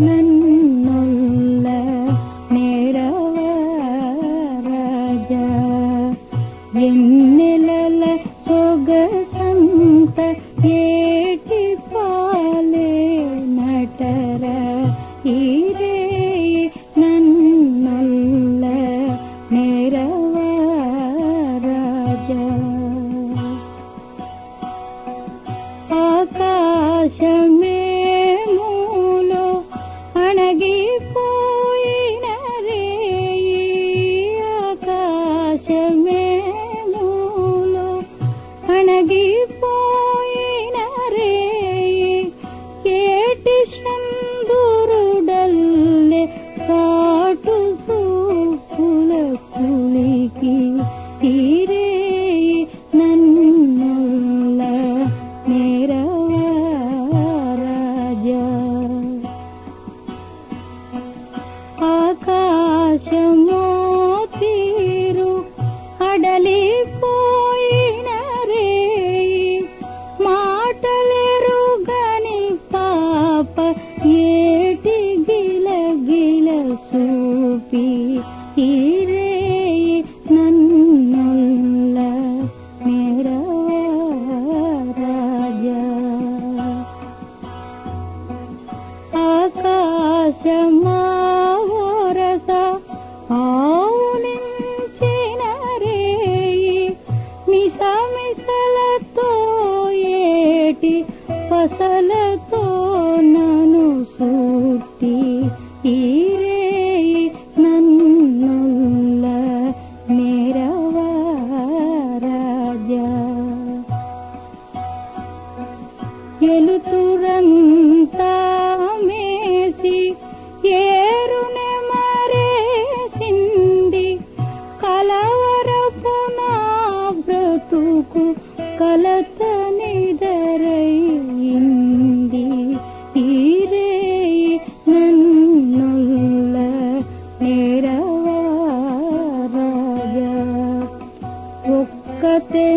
नन्मल् निरवा राजाल सुग सन्त ए पाल नटर नेरवा राजा आकाश day पूण रे माटल रुगनि पाप एल गिलूपीरे नुल्ल निर राजा आकाश मिसलतो एलतु Acuérdate